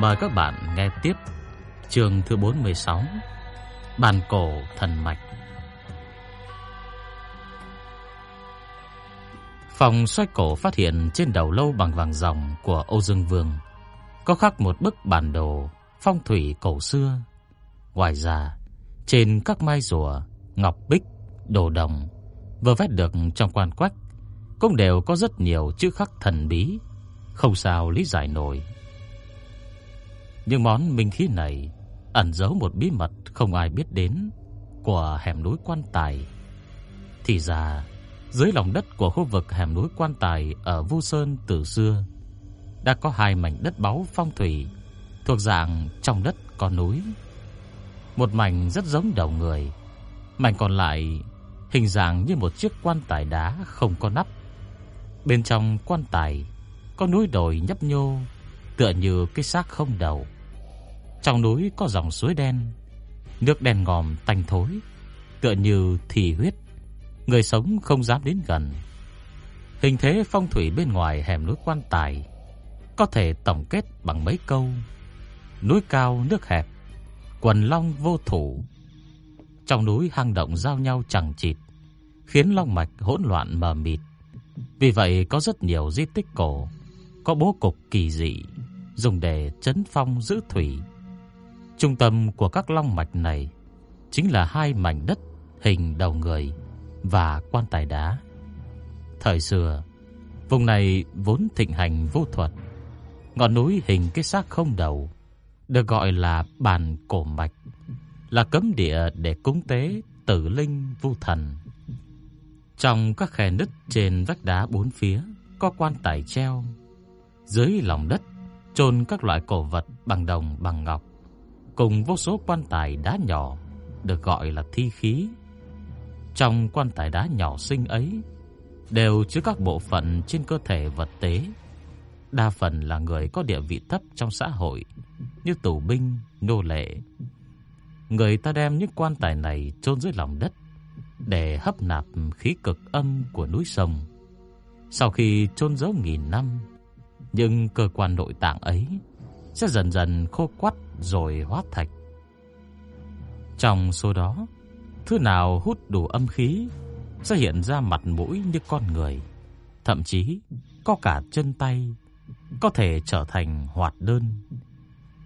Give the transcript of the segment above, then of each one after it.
Mời các bạn nghe tiếp chương thứ 46 Bàn cổ thần mạch Phòng xoay cổ phát hiện trên đầu lâu bằng vàng ròng của Âu Dương Vương có khắc một bức bản đồ phong thủy cổ xưa. Ngoài ra, trên các mai rùa, ngọc bích, đồ đồng vừa vét được trong quan quách cũng đều có rất nhiều chữ khắc thần bí, không sao lý giải nổi. Nhưng món minh khí này ẩn giấu một bí mật không ai biết đến của hẻm núi Quan Tài. Thì ra, dưới lòng đất của khu vực hẻm núi Quan Tài ở Vu Sơn từ xưa đã có hai mảnh đất báu phong thủy thuộc dạng trong đất có núi. Một mảnh rất giống đầu người, mảnh còn lại hình dạng như một chiếc quan tài đá không có nắp. Bên trong quan tài có núi đồi nhấp nhô, tựa như cái xác không đầu. Trong núi có dòng suối đen, nước đen ngòm tanh thối, tựa như thì huyết, người sống không dám đến gần. Hình thế phong thủy bên ngoài hẻm núi quan tài có thể tổng kết bằng mấy câu: núi cao nước hẹp, quần long vô thủ. Trong núi hang động giao nhau chẳng chịt, khiến long mạch hỗn loạn mờ mịt. Vì vậy có rất nhiều di tích cổ có bố cục kỳ dị dùng để trấn phong giữ thủy. Trung tâm của các long mạch này chính là hai mảnh đất hình đầu người và quan tài đá. Thời xưa, vùng này vốn thịnh hành vô thuật. Ngọn núi hình cái xác không đầu được gọi là bàn cổ mạch, là cấm địa để cúng tế tử linh vu thần. Trong các khe nứt trên vách đá bốn phía có quan tài treo. Dưới lòng đất chôn các loại cổ vật bằng đồng bằng ngọc, cùng vô số quan tài đá nhỏ được gọi là thi khí. Trong quan tài đá nhỏ xinh ấy đều chứa các bộ phận trên cơ thể vật tế, đa phần là người có địa vị thấp trong xã hội, như tù binh, nô lệ. Người ta đem những quan tài này chôn dưới lòng đất để hấp nạp khí cực âm của núi sông. Sau khi chôn giấu nghìn năm, nhưng cơ quan nội tạng ấy sẽ dần dần khô quắt rồi hóa thạch. Trong số đó, thứ nào hút đủ âm khí sẽ hiện ra mặt mũi như con người, thậm chí có cả chân tay có thể trở thành hoạt đơn.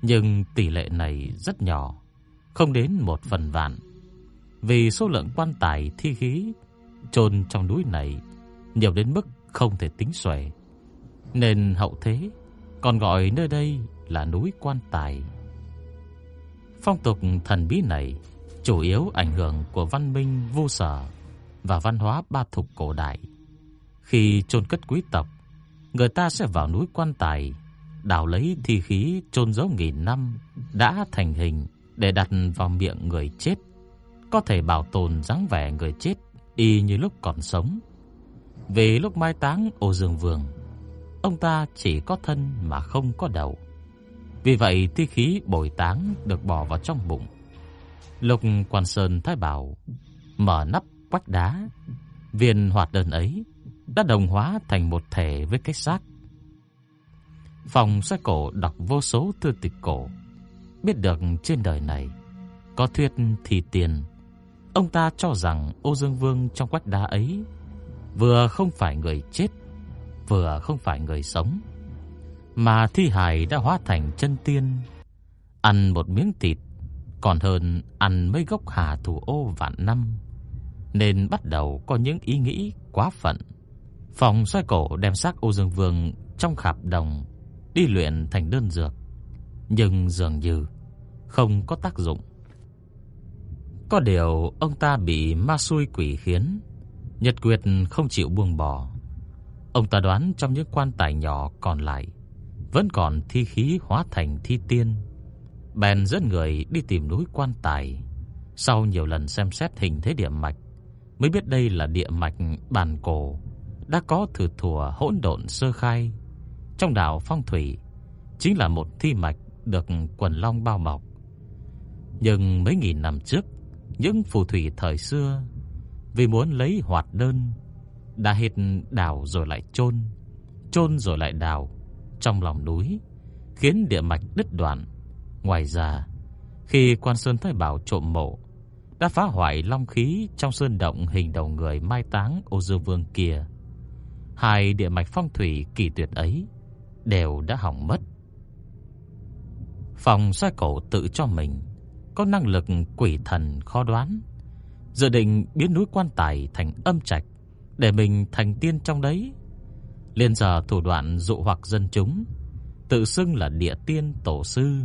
Nhưng tỷ lệ này rất nhỏ, không đến một phần vạn. Vì số lượng quan tài thi khí chôn trong núi này nhiều đến mức không thể tính xuể, nên hậu thế còn gọi nơi đây là núi quan tài. Phong tục thần bí này chủ yếu ảnh hưởng của văn minh vô sở và văn hóa ba thục cổ đại. Khi chôn cất quý tộc, người ta sẽ vào núi quan tài, đào lấy thi khí chôn giấu nghìn năm đã thành hình để đặt vào miệng người chết, có thể bảo tồn dáng vẻ người chết y như lúc còn sống. Về lúc mai táng Ô Dương Vương, ông ta chỉ có thân mà không có đầu. Vì vậy thi khí bồi táng được bỏ vào trong bụng. Lục Quan Sơn Thái Bảo mở nắp quách đá, viên hoạt đơn ấy đã đồng hóa thành một thể với cái xác. Phòng sách cổ đọc vô số thư tịch cổ, biết được trên đời này có thuyết thì tiền. Ông ta cho rằng Ô Dương Vương trong quách đá ấy vừa không phải người chết, vừa không phải người sống, mà thi hài đã hóa thành chân tiên, ăn một miếng thịt còn hơn ăn mấy gốc hà thủ ô vạn năm, nên bắt đầu có những ý nghĩ quá phận. Phòng xoay cổ đem xác Ô Dương Vương trong khạp đồng đi luyện thành đơn dược, nhưng dường như không có tác dụng. Có điều ông ta bị ma xui quỷ khiến, Nhật Quyệt không chịu buông bỏ. Ông ta đoán trong những quan tài nhỏ còn lại vẫn còn thi khí hóa thành thi tiên. Bèn dẫn người đi tìm núi quan tài. Sau nhiều lần xem xét hình thế địa mạch, mới biết đây là địa mạch bàn cổ, đã có thử thùa hỗn độn sơ khai. Trong đảo phong thủy, chính là một thi mạch được quần long bao bọc. Nhưng mấy nghìn năm trước, những phù thủy thời xưa vì muốn lấy hoạt đơn đã hết đào rồi lại chôn, chôn rồi lại đào trong lòng núi, khiến địa mạch đứt đoạn. Ngoài ra, khi Quan Sơn Thái Bảo trộm mộ, đã phá hoại long khí trong sơn động hình đầu người mai táng Ô Dương Vương kia. Hai địa mạch phong thủy kỳ tuyệt ấy đều đã hỏng mất. Phòng xoay cổ tự cho mình có năng lực quỷ thần khó đoán, dự định biến núi quan tài thành âm trạch để mình thành tiên trong đấy. Liên giờ thủ đoạn dụ hoặc dân chúng, tự xưng là địa tiên tổ sư,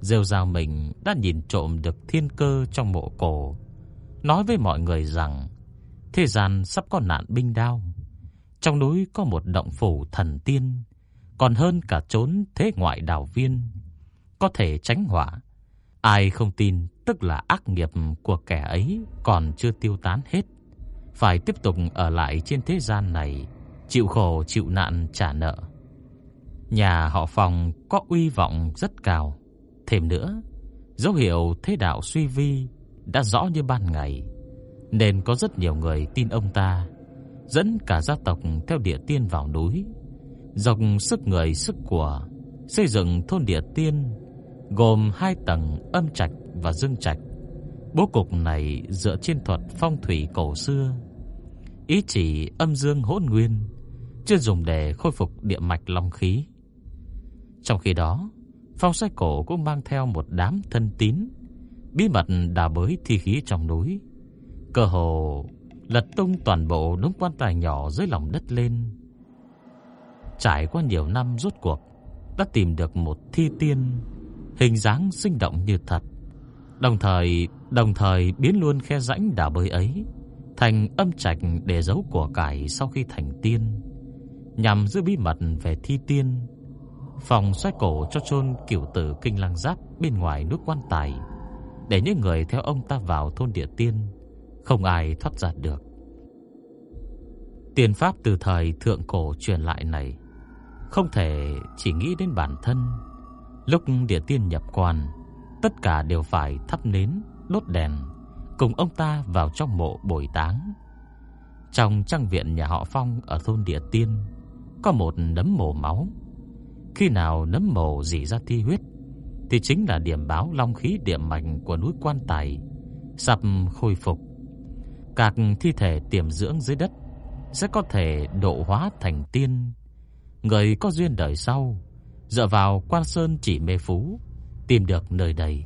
rêu rao mình đã nhìn trộm được thiên cơ trong mộ cổ, nói với mọi người rằng thế gian sắp có nạn binh đao. Trong núi có một động phủ thần tiên, còn hơn cả trốn thế ngoại đảo viên, có thể tránh họa. Ai không tin tức là ác nghiệp của kẻ ấy còn chưa tiêu tán hết, phải tiếp tục ở lại trên thế gian này, chịu khổ chịu nạn trả nợ. Nhà họ Phòng có uy vọng rất cao, thêm nữa, dấu hiệu thế đạo suy vi đã rõ như ban ngày, nên có rất nhiều người tin ông ta, dẫn cả gia tộc theo địa tiên vào núi, dòng sức người sức của xây dựng thôn địa tiên gồm hai tầng âm trạch và dương trạch. Bố cục này dựa trên thuật phong thủy cổ xưa, ý chỉ âm dương hỗn nguyên, chưa dùng để khôi phục địa mạch long khí. Trong khi đó, phong sách cổ cũng mang theo một đám thân tín, bí mật đào bới thi khí trong núi, cơ hồ lật tung toàn bộ đống quan tài nhỏ dưới lòng đất lên. Trải qua nhiều năm rốt cuộc, đã tìm được một thi tiên hình dáng sinh động như thật. Đồng thời, đồng thời biến luôn khe rãnh đảo bơi ấy thành âm trạch để giấu của cải sau khi thành tiên, nhằm giữ bí mật về thi tiên. Phòng xoay cổ cho chôn cửu tử kinh lăng giáp bên ngoài nước quan tài, để những người theo ông ta vào thôn địa tiên, không ai thoát ra được. Tiền pháp từ thời thượng cổ truyền lại này, không thể chỉ nghĩ đến bản thân Lúc địa tiên nhập quan, tất cả đều phải thắp nến, đốt đèn, cùng ông ta vào trong mộ bồi táng. Trong trang viện nhà họ Phong ở thôn địa tiên, có một nấm mồ máu. Khi nào nấm mồ dỉ ra thi huyết, thì chính là điểm báo long khí địa mạch của núi quan tài sắp khôi phục. Các thi thể tiềm dưỡng dưới đất sẽ có thể độ hóa thành tiên. Người có duyên đời sau dựa vào quan sơn chỉ mê phú, tìm được nơi đây,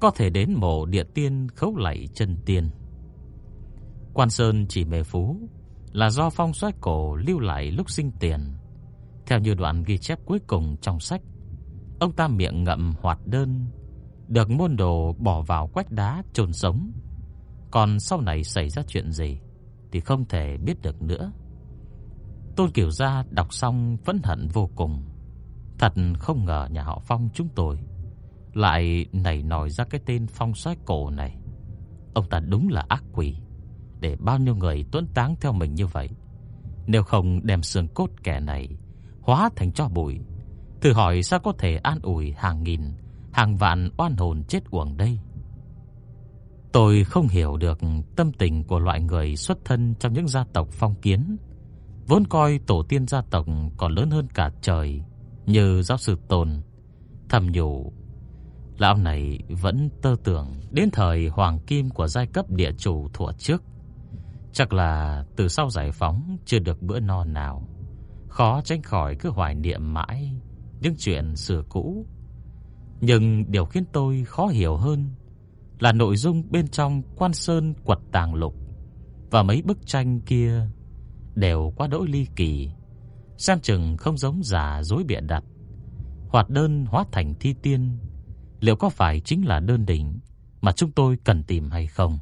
có thể đến mộ địa tiên khấu lạy chân tiên. Quan sơn chỉ mê phú là do phong soái cổ lưu lại lúc sinh tiền. Theo như đoạn ghi chép cuối cùng trong sách, ông ta miệng ngậm hoạt đơn, được môn đồ bỏ vào quách đá chôn sống. Còn sau này xảy ra chuyện gì thì không thể biết được nữa. Tôn Kiều Gia đọc xong phẫn hận vô cùng. Thật không ngờ nhà họ Phong chúng tôi lại nảy nổi ra cái tên Phong soái cổ này. Ông ta đúng là ác quỷ, để bao nhiêu người tuấn táng theo mình như vậy. Nếu không đem xương cốt kẻ này hóa thành cho bụi, thử hỏi sao có thể an ủi hàng nghìn, hàng vạn oan hồn chết uổng đây. Tôi không hiểu được tâm tình của loại người xuất thân trong những gia tộc phong kiến, vốn coi tổ tiên gia tộc còn lớn hơn cả trời, như giáo sư Tôn thầm nhủ, lão này vẫn tơ tưởng đến thời hoàng kim của giai cấp địa chủ thuở trước. Chắc là từ sau giải phóng chưa được bữa no nào, khó tránh khỏi cứ hoài niệm mãi những chuyện xưa cũ. Nhưng điều khiến tôi khó hiểu hơn là nội dung bên trong Quan Sơn quật tàng lục và mấy bức tranh kia đều quá đỗi ly kỳ xem chừng không giống giả dối bịa đặt. Hoạt đơn hóa thành thi tiên, liệu có phải chính là đơn đỉnh mà chúng tôi cần tìm hay không?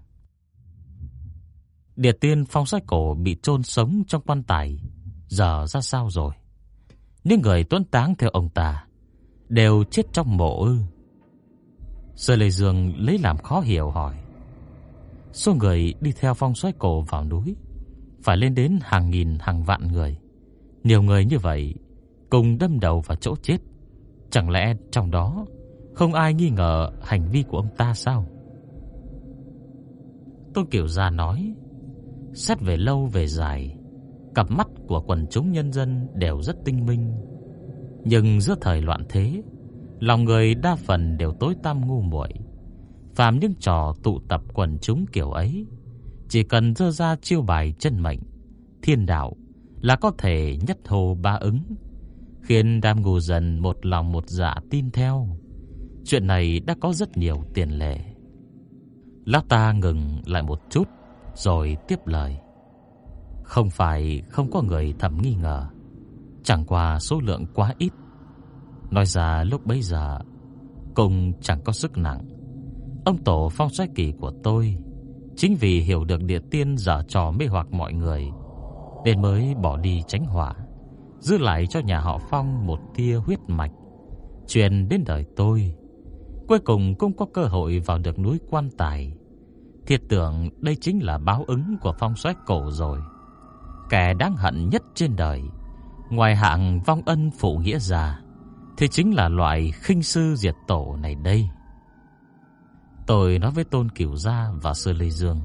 Địa tiên phong sách cổ bị chôn sống trong quan tài, giờ ra sao rồi? Những người tuấn táng theo ông ta đều chết trong mộ ư? Sơ Lê Dương lấy làm khó hiểu hỏi. Số người đi theo phong xoáy cổ vào núi phải lên đến hàng nghìn hàng vạn người. Nhiều người như vậy cùng đâm đầu vào chỗ chết. Chẳng lẽ trong đó không ai nghi ngờ hành vi của ông ta sao? Tôn Kiều Gia nói, xét về lâu về dài, cặp mắt của quần chúng nhân dân đều rất tinh minh. Nhưng giữa thời loạn thế, lòng người đa phần đều tối tăm ngu muội. Phàm những trò tụ tập quần chúng kiểu ấy, chỉ cần dơ ra chiêu bài chân mệnh, thiên đạo là có thể nhất hồ ba ứng, khiến đám ngù dần một lòng một dạ tin theo. Chuyện này đã có rất nhiều tiền lệ. Lát ta ngừng lại một chút rồi tiếp lời. Không phải không có người thầm nghi ngờ, chẳng qua số lượng quá ít. Nói ra lúc bấy giờ cùng chẳng có sức nặng. Ông tổ phong xoay kỳ của tôi chính vì hiểu được địa tiên giả trò mê hoặc mọi người nên mới bỏ đi tránh hỏa, giữ lại cho nhà họ Phong một tia huyết mạch truyền đến đời tôi. Cuối cùng cũng có cơ hội vào được núi Quan Tài. Thiệt tưởng đây chính là báo ứng của phong soái cổ rồi. Kẻ đáng hận nhất trên đời, ngoài hạng vong ân phụ nghĩa già, thì chính là loại khinh sư diệt tổ này đây. Tôi nói với Tôn Cửu Gia và sư Lê Dương.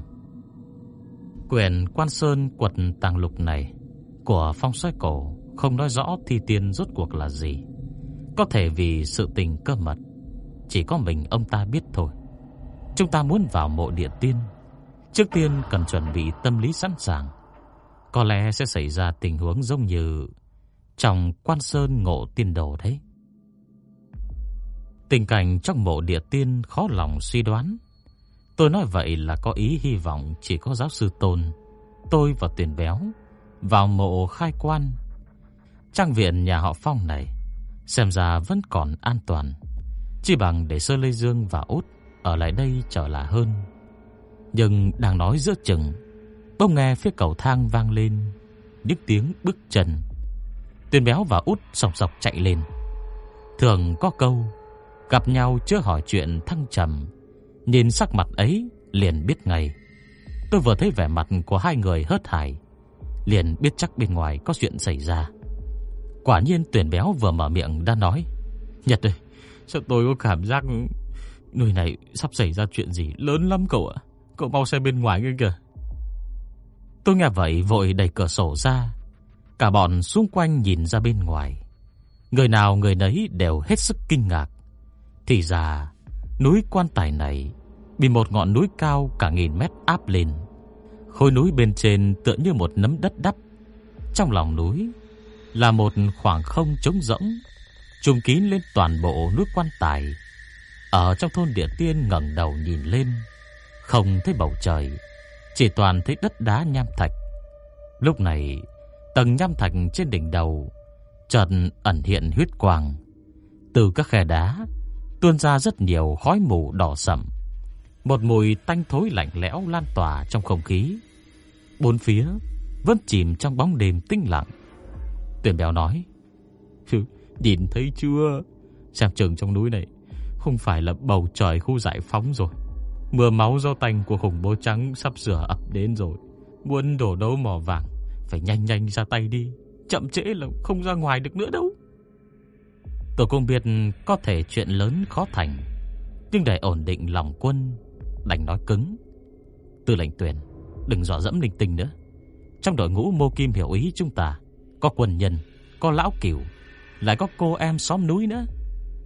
Quyền Quan Sơn quật tàng lục này của phong soái cổ không nói rõ thi tiên rốt cuộc là gì. Có thể vì sự tình cơ mật, chỉ có mình ông ta biết thôi. Chúng ta muốn vào mộ địa tiên, trước tiên cần chuẩn bị tâm lý sẵn sàng. Có lẽ sẽ xảy ra tình huống giống như trong Quan Sơn ngộ tiên đồ đấy. Tình cảnh trong mộ địa tiên khó lòng suy đoán. Tôi nói vậy là có ý hy vọng chỉ có giáo sư Tôn, tôi và Tiền Béo vào mộ khai quan. Trang viện nhà họ Phong này xem ra vẫn còn an toàn, chỉ bằng để Sơ Lê Dương và Út ở lại đây trở là hơn. Nhưng đang nói giữa chừng, bỗng nghe phía cầu thang vang lên những tiếng bước chân. Tuyên Béo và Út sọc sọc chạy lên. Thường có câu gặp nhau chưa hỏi chuyện thăng trầm, nhìn sắc mặt ấy liền biết ngay. Tôi vừa thấy vẻ mặt của hai người hớt hải, liền biết chắc bên ngoài có chuyện xảy ra. Quả nhiên tuyển béo vừa mở miệng đã nói, "Nhật ơi, sao tôi có cảm giác nơi này sắp xảy ra chuyện gì lớn lắm cậu ạ. Cậu mau xem bên ngoài kia kìa." Tôi nghe vậy vội đẩy cửa sổ ra. Cả bọn xung quanh nhìn ra bên ngoài. Người nào người nấy đều hết sức kinh ngạc. Thì ra, núi quan tài này bị một ngọn núi cao cả nghìn mét áp lên. Khối núi bên trên tựa như một nấm đất đắp. Trong lòng núi là một khoảng không trống rỗng, trùm kín lên toàn bộ núi quan tài. Ở trong thôn địa tiên ngẩng đầu nhìn lên, không thấy bầu trời, chỉ toàn thấy đất đá nham thạch. Lúc này, tầng nham thạch trên đỉnh đầu chợt ẩn hiện huyết quang. Từ các khe đá tuôn ra rất nhiều khói mù đỏ sẫm. Một mùi tanh thối lạnh lẽo lan tỏa trong không khí. Bốn phía vẫn chìm trong bóng đêm tĩnh lặng. Tuyển béo nói: "Nhìn thấy chưa? Xem chừng trong núi này không phải là bầu trời khu giải phóng rồi. Mưa máu do tanh của khủng bố trắng sắp sửa ập đến rồi. Muốn đổ đấu mỏ vàng phải nhanh nhanh ra tay đi, chậm trễ là không ra ngoài được nữa đâu." Tôi cũng biết có thể chuyện lớn khó thành, nhưng để ổn định lòng quân, đành nói cứng. Tư lệnh tuyển, đừng dọa dẫm linh tinh nữa. Trong đội ngũ Mô Kim hiểu ý chúng ta, có quân nhân, có lão cửu, lại có cô em xóm núi nữa.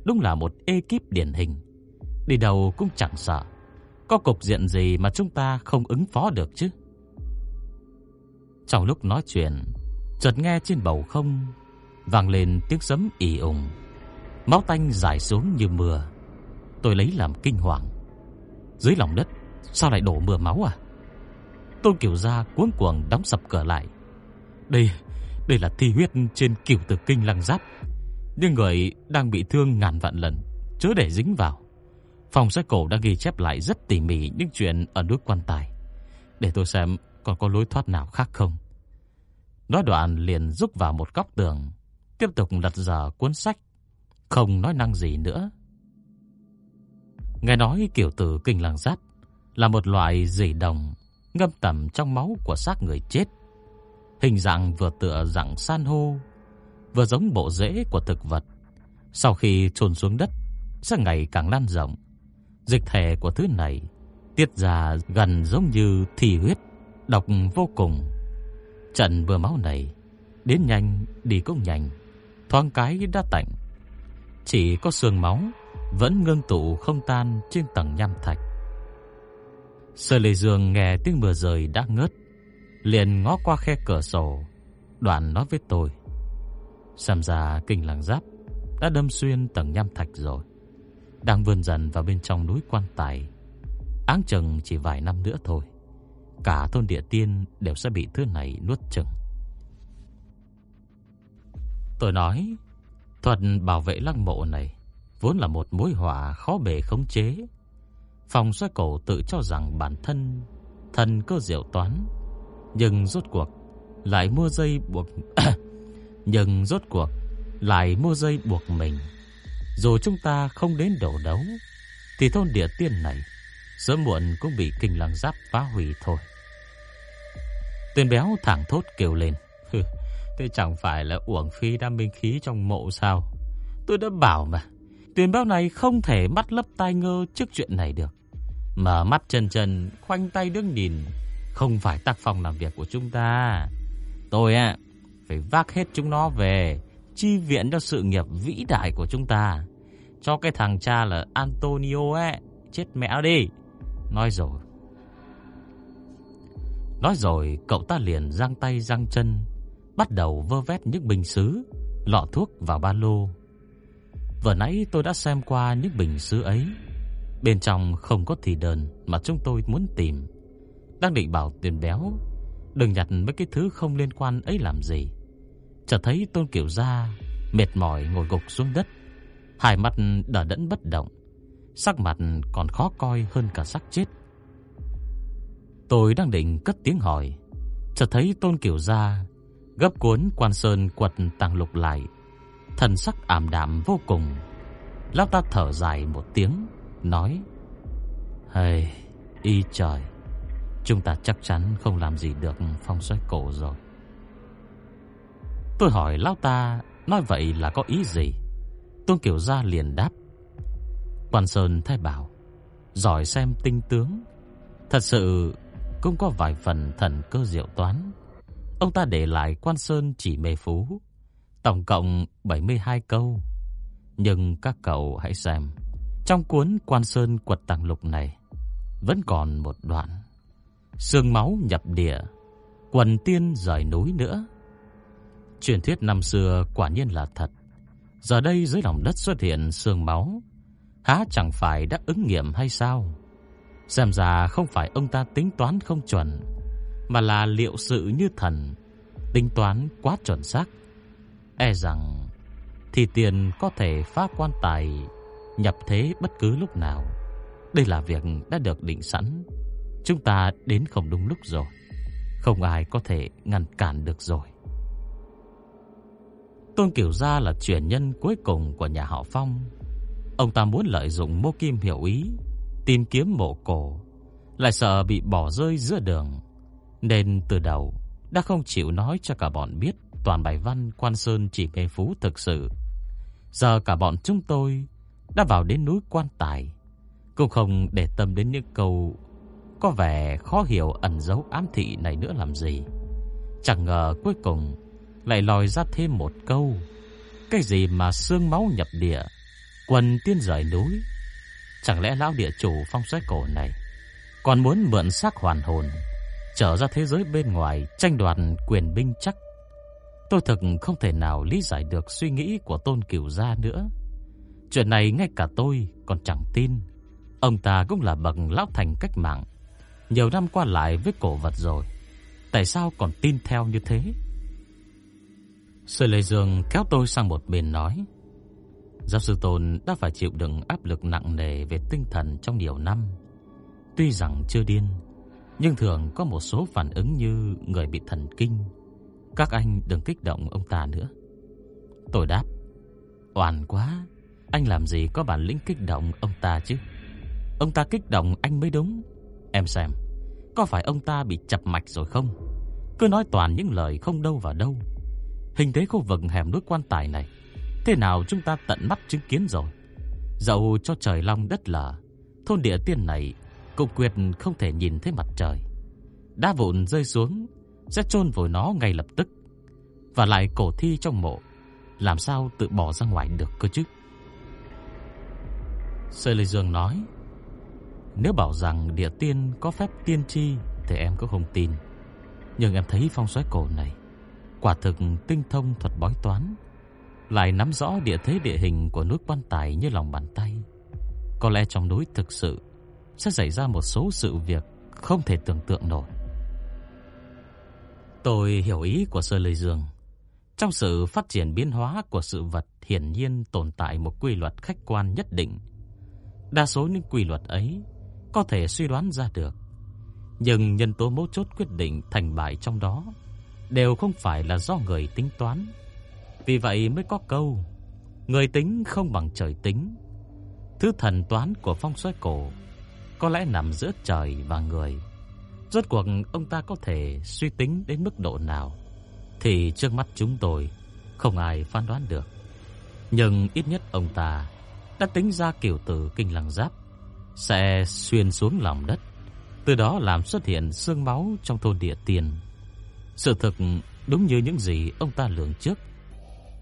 Đúng là một ekip điển hình. Đi đầu cũng chẳng sợ. Có cục diện gì mà chúng ta không ứng phó được chứ? Trong lúc nói chuyện, chợt nghe trên bầu không vang lên tiếng sấm ì ùng. Máu tanh rải xuống như mưa. Tôi lấy làm kinh hoàng. Dưới lòng đất sao lại đổ mưa máu à? Tôn Kiều Gia cuống cuồng đóng sập cửa lại. Đây, đây là thi huyết trên cửu tử kinh lăng giáp. Nhưng người đang bị thương ngàn vạn lần, chớ để dính vào. Phòng sách cổ đã ghi chép lại rất tỉ mỉ những chuyện ở nước quan tài. Để tôi xem còn có lối thoát nào khác không. Nói đoạn liền rúc vào một góc tường, tiếp tục đặt dở cuốn sách, không nói năng gì nữa. Nghe nói kiểu tử kinh làng giáp là một loại dị đồng ngâm tẩm trong máu của xác người chết. Hình dạng vừa tựa dạng san hô, vừa giống bộ rễ của thực vật. Sau khi chôn xuống đất, sẽ ngày càng lan rộng. Dịch thể của thứ này tiết ra gần giống như thi huyết, độc vô cùng. Trận vừa máu này đến nhanh đi cũng nhanh, thoáng cái đã tạnh. Chỉ có xương máu vẫn ngưng tụ không tan trên tầng nham thạch. Sơ Lê Dương nghe tiếng mưa rơi đã ngớt, liền ngó qua khe cửa sổ, đoạn nói với tôi: "Xem ra kinh làng giáp đã đâm xuyên tầng nham thạch rồi, đang vươn dần vào bên trong núi quan tài. Áng chừng chỉ vài năm nữa thôi, cả thôn địa tiên đều sẽ bị thứ này nuốt chửng." Tôi nói, thuật bảo vệ lăng mộ này vốn là một mối họa khó bề khống chế. Phòng xoay cổ tự cho rằng bản thân thần cơ diệu toán, nhưng rốt cuộc lại mua dây buộc nhưng rốt cuộc lại mua dây buộc mình. Dù chúng ta không đến đổ đấu, thì thôn địa tiên này sớm muộn cũng bị kinh lăng giáp phá hủy thôi. Tên béo thẳng thốt kêu lên. Thế chẳng phải là uổng phí đam minh khí trong mộ sao? Tôi đã bảo mà, Tuyền béo này không thể mắt lấp tai ngơ trước chuyện này được. Mở mắt chân chân, khoanh tay đứng nhìn, không phải tác phong làm việc của chúng ta. Tôi ạ, phải vác hết chúng nó về, chi viện cho sự nghiệp vĩ đại của chúng ta. Cho cái thằng cha là Antonio ấy, chết mẹ đi. Nói rồi. Nói rồi, cậu ta liền giang tay giang chân, bắt đầu vơ vét những bình sứ, lọ thuốc vào ba lô. Vừa nãy tôi đã xem qua những bình sứ ấy. Bên trong không có thì đơn mà chúng tôi muốn tìm. Đang định bảo tiền béo đừng nhặt mấy cái thứ không liên quan ấy làm gì. Chợt thấy Tôn Kiểu Gia mệt mỏi ngồi gục xuống đất, hai mắt đờ đẫn bất động, sắc mặt còn khó coi hơn cả sắc chết. Tôi đang định cất tiếng hỏi, chợt thấy Tôn Kiểu Gia gấp cuốn quan sơn quật tàng lục lại, thần sắc ảm đạm vô cùng. Lão ta thở dài một tiếng, nói: "Hây, y trời, chúng ta chắc chắn không làm gì được phong xoáy cổ rồi." Tôi hỏi lão ta nói vậy là có ý gì? Tôn Kiều Gia liền đáp: "Quan Sơn thay bảo, giỏi xem tinh tướng, thật sự cũng có vài phần thần cơ diệu toán." Ông ta để lại Quan Sơn chỉ mê phú, tổng cộng 72 câu. Nhưng các cậu hãy xem, trong cuốn Quan Sơn quật tàng lục này vẫn còn một đoạn xương máu nhập địa, quần tiên rời núi nữa. Truyền thuyết năm xưa quả nhiên là thật. Giờ đây dưới lòng đất xuất hiện xương máu, há chẳng phải đã ứng nghiệm hay sao? Xem ra không phải ông ta tính toán không chuẩn, mà là liệu sự như thần, tính toán quá chuẩn xác. E rằng thì tiền có thể phá quan tài nhập thế bất cứ lúc nào. Đây là việc đã được định sẵn. Chúng ta đến không đúng lúc rồi. Không ai có thể ngăn cản được rồi. Tôn Kiều Gia là truyền nhân cuối cùng của nhà họ Phong. Ông ta muốn lợi dụng mô kim hiểu ý, tìm kiếm mộ cổ, lại sợ bị bỏ rơi giữa đường. Nên từ đầu đã không chịu nói cho cả bọn biết toàn bài văn Quan Sơn chỉ mê phú thực sự. Giờ cả bọn chúng tôi đã vào đến núi Quan Tài, cũng không để tâm đến những câu có vẻ khó hiểu ẩn dấu ám thị này nữa làm gì. Chẳng ngờ cuối cùng lại lòi ra thêm một câu. Cái gì mà xương máu nhập địa, quần tiên rời núi. Chẳng lẽ lão địa chủ phong xoáy cổ này còn muốn mượn xác hoàn hồn trở ra thế giới bên ngoài tranh đoạt quyền binh chắc. Tôi thực không thể nào lý giải được suy nghĩ của Tôn Cửu gia nữa. Chuyện này ngay cả tôi còn chẳng tin. Ông ta cũng là bậc lão thành cách mạng, nhiều năm qua lại với cổ vật rồi. Tại sao còn tin theo như thế? Sư Lê Dương kéo tôi sang một bên nói: Giáo sư Tôn đã phải chịu đựng áp lực nặng nề về tinh thần trong nhiều năm. Tuy rằng chưa điên, nhưng thường có một số phản ứng như người bị thần kinh. Các anh đừng kích động ông ta nữa. Tôi đáp Oan quá Anh làm gì có bản lĩnh kích động ông ta chứ Ông ta kích động anh mới đúng Em xem, Có phải ông ta bị chập mạch rồi không? Cứ nói toàn những lời không đâu vào đâu. Hình thế khu vực hẻm núi quan tài này, Thế nào chúng ta tận mắt chứng kiến rồi? Dẫu cho trời long đất lở, Thôn địa tiên này Cục quyệt không thể nhìn thấy mặt trời. Đá vụn rơi xuống Sẽ chôn vùi nó ngay lập tức. Và lại cổ thi trong mộ, Làm sao tự bỏ ra ngoài được cơ chứ? Sơ Lê Dương nói nếu bảo rằng địa tiên có phép tiên tri Thì em cũng không tin. Nhưng em thấy phong xoáy cổ này, Quả thực tinh thông thuật bói toán, Lại nắm rõ địa thế địa hình của núi quan tài như lòng bàn tay. Có lẽ trong núi thực sự Sẽ xảy ra một số sự việc Không thể tưởng tượng nổi. Tôi hiểu ý của Sơ Lôi Dương. Trong sự phát triển biến hóa của sự vật Hiển nhiên tồn tại một quy luật khách quan nhất định. Đa số những quy luật ấy có thể suy đoán ra được Nhưng nhân tố mấu chốt quyết định thành bại trong đó đều không phải là do người tính toán. Vì vậy mới có câu, Người tính không bằng trời tính. Thứ thần toán của phong xoáy cổ có lẽ nằm giữa trời và người. Rốt cuộc ông ta có thể suy tính đến mức độ nào thì trước mắt chúng tôi không ai phán đoán được. Nhưng ít nhất ông ta đã tính ra kiểu tử kinh lăng giáp sẽ xuyên xuống lòng đất, từ đó làm xuất hiện xương máu trong thôn địa tiền. Sự thực đúng như những gì ông ta lường trước.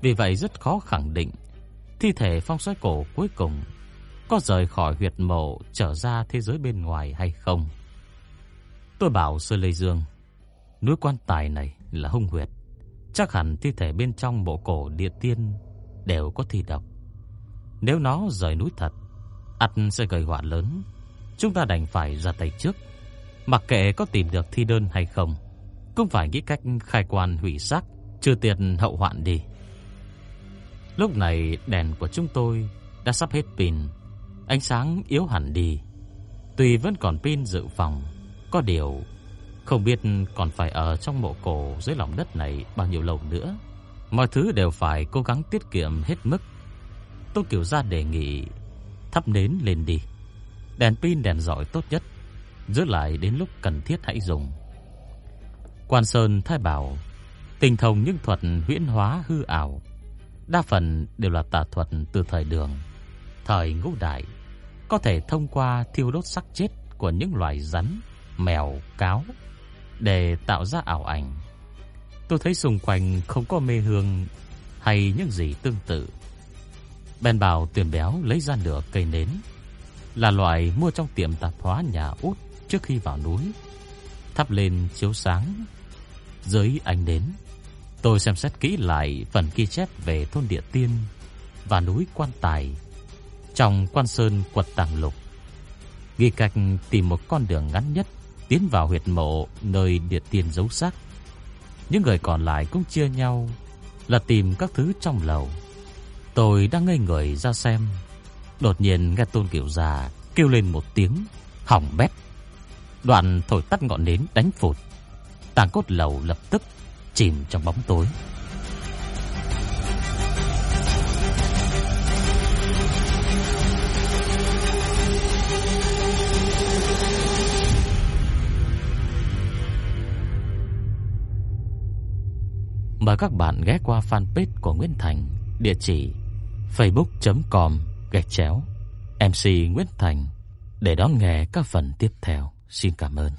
Vì vậy rất khó khẳng định thi thể phong xoáy cổ cuối cùng có rời khỏi huyệt mộ trở ra thế giới bên ngoài hay không. Tôi bảo Sơ Lê Dương, núi quan tài này là hung huyệt. Chắc hẳn thi thể bên trong bộ cổ địa tiên đều có thi độc. Nếu nó rời núi thật, ắt sẽ gây họa lớn. Chúng ta đành phải ra tay trước, mặc kệ có tìm được thi đơn hay không cũng phải nghĩ cách khai quan hủy xác, trừ tiệt hậu hoạn đi. Lúc này đèn của chúng tôi đã sắp hết pin, ánh sáng yếu hẳn đi. Tuy vẫn còn pin dự phòng, có điều không biết còn phải ở trong mộ cổ dưới lòng đất này bao nhiêu lâu nữa. Mọi thứ đều phải cố gắng tiết kiệm hết mức. Tô Kiều Gia đề nghị thắp nến lên đi. Đèn pin đèn giỏi tốt nhất, giữ lại đến lúc cần thiết hãy dùng. Quan Sơn thay bảo Tình thông những thuật huyễn hóa hư ảo Đa phần đều là tà thuật từ thời đường Thời ngũ đại Có thể thông qua thiêu đốt sắc chết Của những loài rắn, mèo, cáo Để tạo ra ảo ảnh Tôi thấy xung quanh không có mê hương Hay những gì tương tự Bèn bảo tuyển béo lấy ra nửa cây nến Là loại mua trong tiệm tạp hóa nhà út Trước khi vào núi Thắp lên chiếu sáng dưới ánh đến, tôi xem xét kỹ lại phần ghi chép về thôn địa tiên và núi quan tài trong quan sơn quật tàng lục. Ghi cách tìm một con đường ngắn nhất tiến vào huyệt mộ nơi địa tiên giấu xác. Những người còn lại cũng chia nhau là tìm các thứ trong lầu. Tôi đang ngây người ra xem, đột nhiên nghe Tôn Kiều già kêu lên một tiếng hỏng bét. Đoạn thổi tắt ngọn nến đánh phụt. Tàng cốt lầu lập tức chìm trong bóng tối. Mời các bạn ghé qua fanpage của Nguyễn Thành, địa chỉ facebook.com gạch chéo MC Nguyễn Thành, để đón nghe các phần tiếp theo. Xin cảm ơn.